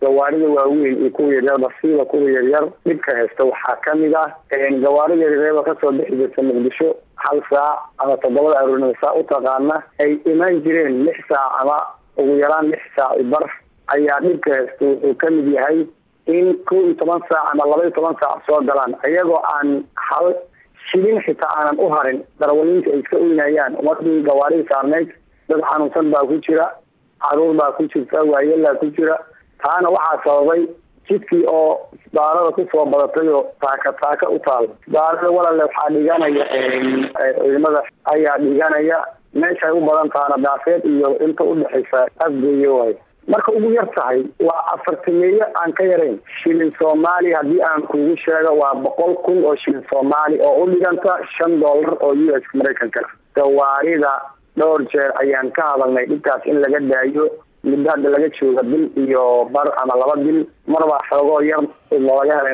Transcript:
gawaarida waaweyn iyo kuwa yaryarba siiba kuwa yaryar dhibka haysta waxaa ka mid ah gawaarida yaryarba ka soo bixi jirta muqdisho hal saac ama toddobada aroornimo saa u taqaana ay imaan jireen lix saac ama ugu yaraan lix saac bar ayaa dhibka haysta wuxuu ka mid yahay in kow iyo toban saac ama laba iyo toban saac soo galaan iyagoo aan hal shilin xitaa aanan u harin darawaliinta ay iska oynayaan umadii gawaarida saarneyd dad xanuunsan baa ku jira carruur baa ku jirta waayelaa ku jira. Taana waxaa sababay jidkii oo isbaarada ku soo badatay oo taaka taaka u taalo isbaarada walaale waxaa dhiganaya ciidamada ayaa dhiganaya meeshay u badan tahana daafeed iyo inta udhexaysa afgeeye waayo marka ugu yar tahay waa afartameeye aan ka yarayn shilin soomaali haddii aan kugu sheego waa boqol kun oo shilin soomaali oo u dhiganta shan dollar oo u s maraykanka. Gawaarida dhowr jeer ayaan ka hadalnay dhibkaas in laga daayo muddo hadda laga jooga bil iyo bar ama laba bil. Marbaa xoogoo yar looga helay